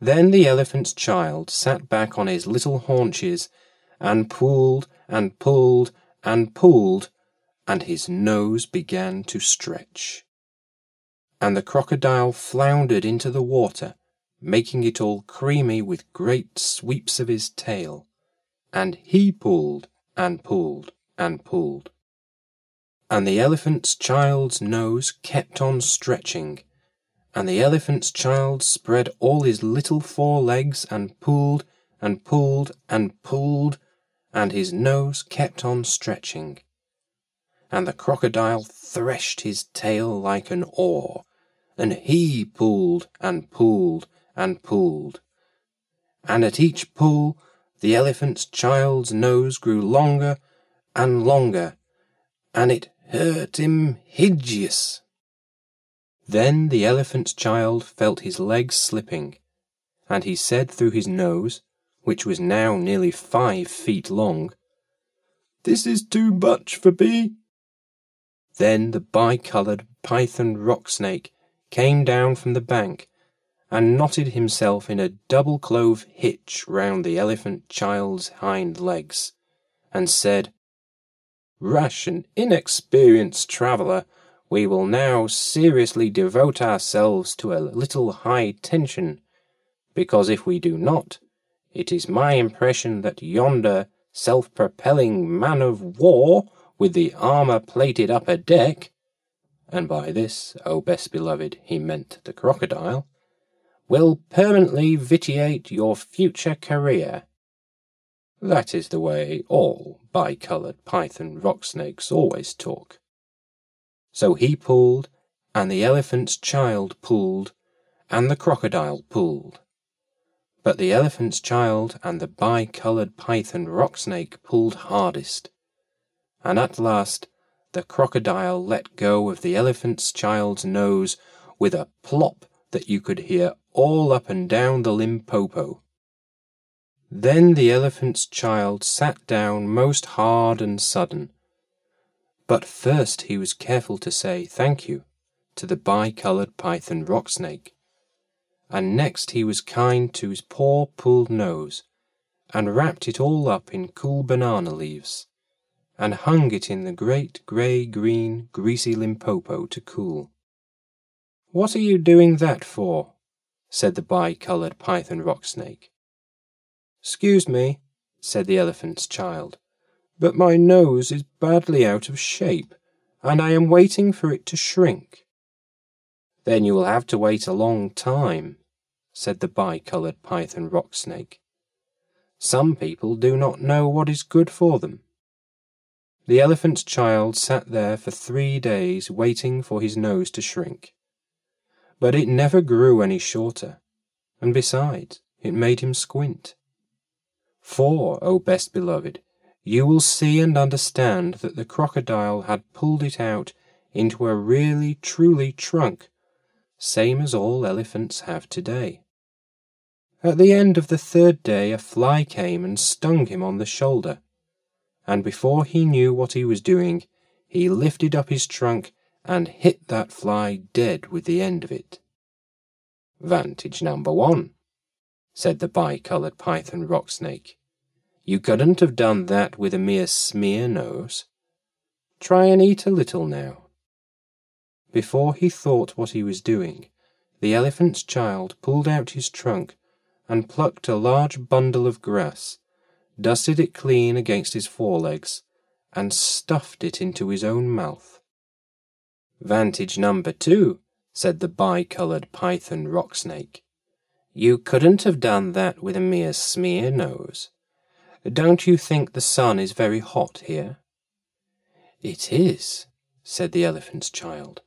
Then the elephant's child sat back on his little haunches and pulled and pulled and pulled, and his nose began to stretch. And the crocodile floundered into the water, making it all creamy with great sweeps of his tail, and he pulled and pulled and pulled. And the elephant's child's nose kept on stretching, and the elephant's child spread all his little four legs and pulled and pulled and pulled, and his nose kept on stretching. And the crocodile threshed his tail like an oar, and he pulled and pulled and pulled. And at each pull, the elephant's child's nose grew longer and longer, and it hurt him hideous. Then the elephant's child felt his legs slipping, and he said through his nose, which was now nearly five feet long, This is too much for me. Then the bicoloured python rock snake came down from the bank and knotted himself in a double clove hitch round the elephant child's hind legs, and said, Rash and inexperienced traveller, we will now seriously devote ourselves to a little high tension, because if we do not, it is my impression that yonder self propelling man of war with the armour plated upper deck, and by this, O best beloved, he meant the crocodile, will permanently vitiate your future career. That is the way all bicoloured python rock snakes always talk. So he pulled, and the elephant's child pulled, and the crocodile pulled. But the elephant's child and the bi-coloured python rock snake pulled hardest, and at last the crocodile let go of the elephant's child's nose with a plop that you could hear all up and down the Limpopo. Then the elephant's child sat down most hard and sudden, but first he was careful to say thank you to the bicoloured python rock snake, and next he was kind to his poor pulled nose, and wrapped it all up in cool banana leaves, and hung it in the great grey green greasy Limpopo to cool. What are you doing that for? said the bicoloured python rock snake. Excuse me, said the elephant's child but my nose is badly out of shape, and I am waiting for it to shrink. Then you will have to wait a long time, said the bicoloured python rock snake. Some people do not know what is good for them. The elephant's child sat there for three days waiting for his nose to shrink. But it never grew any shorter, and besides, it made him squint. For, O best beloved, you will see and understand that the crocodile had pulled it out into a really truly trunk, same as all elephants have today. At the end of the third day, a fly came and stung him on the shoulder, and before he knew what he was doing, he lifted up his trunk and hit that fly dead with the end of it. Vantage number one, said the bicoloured python rock snake. You couldn't have done that with a mere smear nose. Try and eat a little now. Before he thought what he was doing, the elephant's child pulled out his trunk and plucked a large bundle of grass, dusted it clean against his forelegs, and stuffed it into his own mouth. Vantage number two, said the bicoloured python rock snake. You couldn't have done that with a mere smear nose. Don't you think the sun is very hot here? It is, said the elephant's child.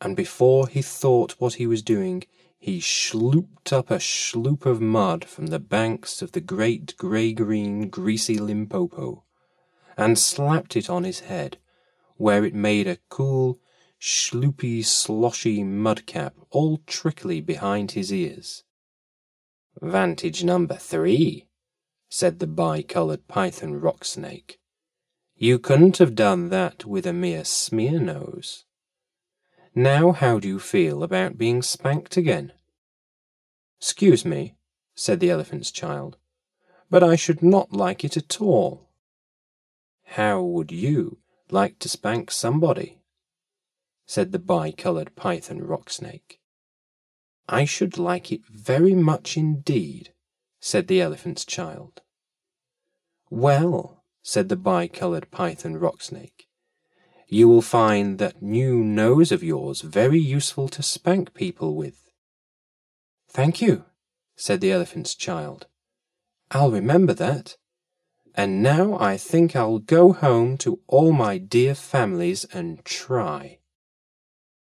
And before he thought what he was doing, he slooped up a sloop of mud from the banks of the great grey green greasy Limpopo, and slapped it on his head, where it made a cool, sloopy, sloshy mudcap all trickly behind his ears. Vantage number three, said the bicoloured python rock snake. You couldn't have done that with a mere smear nose. Now how do you feel about being spanked again? Excuse me, said the elephant's child, but I should not like it at all. How would you like to spank somebody? said the bi-coloured python rock snake. I should like it very much indeed, said the elephant's child. Well, said the bi-coloured python rock snake, you will find that new nose of yours very useful to spank people with. Thank you, said the elephant's child. I'll remember that. And now I think I'll go home to all my dear families and try.